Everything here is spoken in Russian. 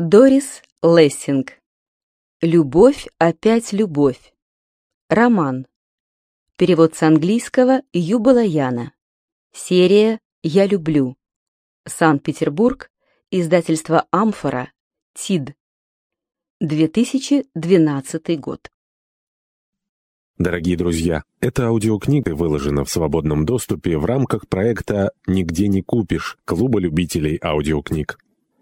Дорис Лессинг. Любовь опять любовь. Роман. Перевод с английского Юбала Яна. Серия «Я люблю». Санкт-Петербург. Издательство «Амфора». ТИД. 2012 год. Дорогие друзья, эта аудиокнига выложена в свободном доступе в рамках проекта «Нигде не купишь» Клуба любителей аудиокниг.